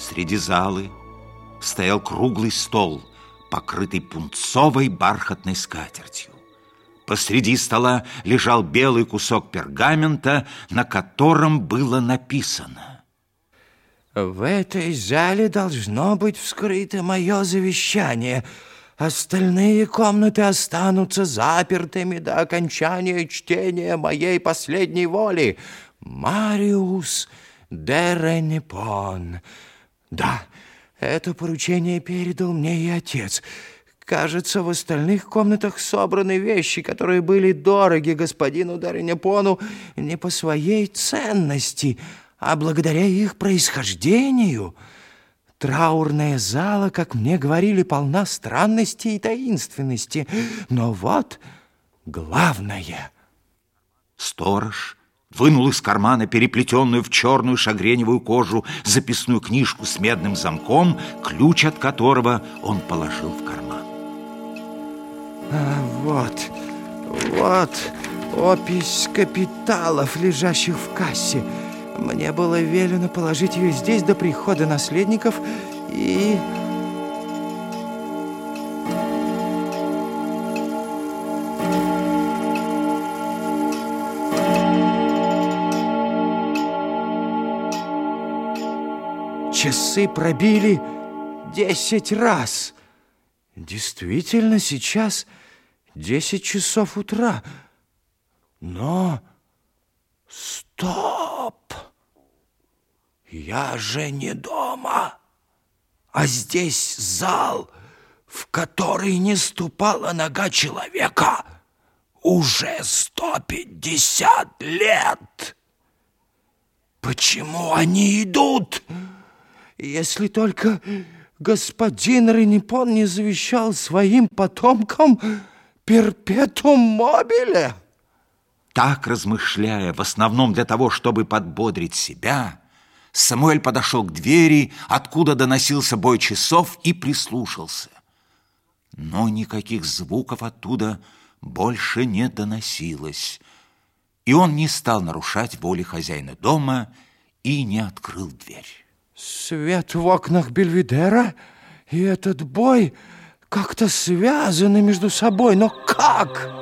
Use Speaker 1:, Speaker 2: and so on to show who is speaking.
Speaker 1: Среди залы стоял круглый стол, покрытый пунцовой бархатной скатертью. Посреди стола лежал белый кусок пергамента, на котором было написано.
Speaker 2: В этой зале должно быть вскрыто мое завещание. Остальные комнаты останутся запертыми до окончания чтения моей последней воли. Мариус де Ренепон. Да, это поручение передал мне и отец. Кажется, в остальных комнатах собраны вещи, которые были дороги господину Даренепону не по своей ценности, а благодаря их происхождению. Траурная зала, как мне говорили, полна странности и таинственности. Но вот главное.
Speaker 1: Сторож вынул из кармана переплетенную в черную шагреневую кожу записную книжку с медным замком, ключ от которого он положил в карман.
Speaker 2: А, вот, вот опись капиталов, лежащих в кассе. Мне было велено положить ее здесь до прихода наследников и... Часы пробили десять раз. Действительно, сейчас десять часов утра. Но... Стоп! Я же не дома, а здесь зал, в который не ступала нога человека уже сто пятьдесят лет. Почему они идут? Если только господин Ренепон не завещал своим потомкам перпетум мобиле.
Speaker 1: Так размышляя, в основном для того, чтобы подбодрить себя, Самуэль подошел к двери, откуда доносился бой часов, и прислушался. Но никаких звуков оттуда больше не доносилось, и он не стал нарушать воли хозяина дома и не открыл дверь.
Speaker 2: Свет в окнах Бельведера и этот бой как-то связаны между собой. Но как?